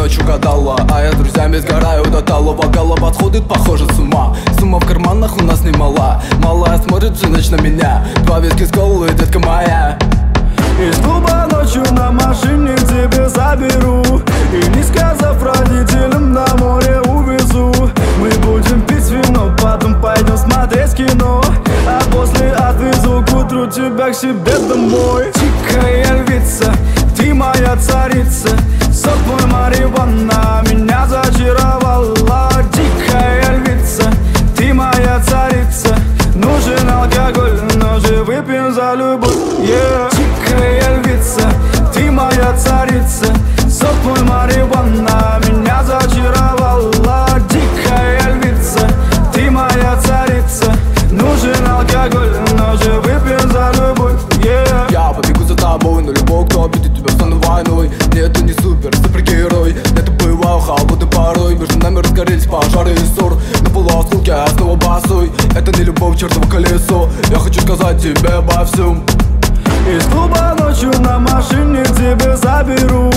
ночью гадала А я с друзьями сгораю до талого. Голова сходит, похоже, с ума. Сумма в карманах у нас немала. Малая смотрит всю ночь на меня. Два виски с колы, детка моя. Из клуба ночью на машине тебе заберу. И не сказав родителям на море увезу. Мы будем пить вино, потом пойдем смотреть кино. А после отвезу к утру тебя к себе домой. Тихая алкоголь, но же выпьем за любовь. Yeah. Тихая львица, ты моя царица. Сок мой марихуана меня зачаровала. Дикая львица, ты моя царица. Нужен алкоголь, но же выпьем за любовь. Yeah. Я побегу за тобой, но любой, кто обидит тебя, стану войной. Нет, ты не супер, супергерой. Это бываю холодный порой. Между нами разгорелись пожары и ссор. На полуосколке снова Это не любовь, чертово колесо. Я хочу сказать тебе обо всем. Из клуба ночью на машине тебе заберу.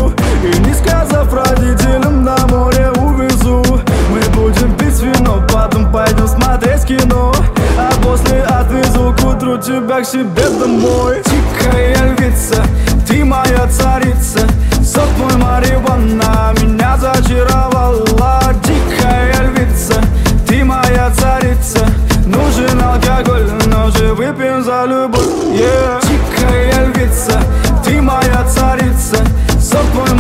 И не сказав родителям на море увезу. Мы будем пить вино, потом пойдем смотреть кино. А после отвезу к утру тебя к себе домой. Тихая львица, ты моя царица. Сок мой марихуана за любовь yeah. Дикая львица, ты моя царица марихуана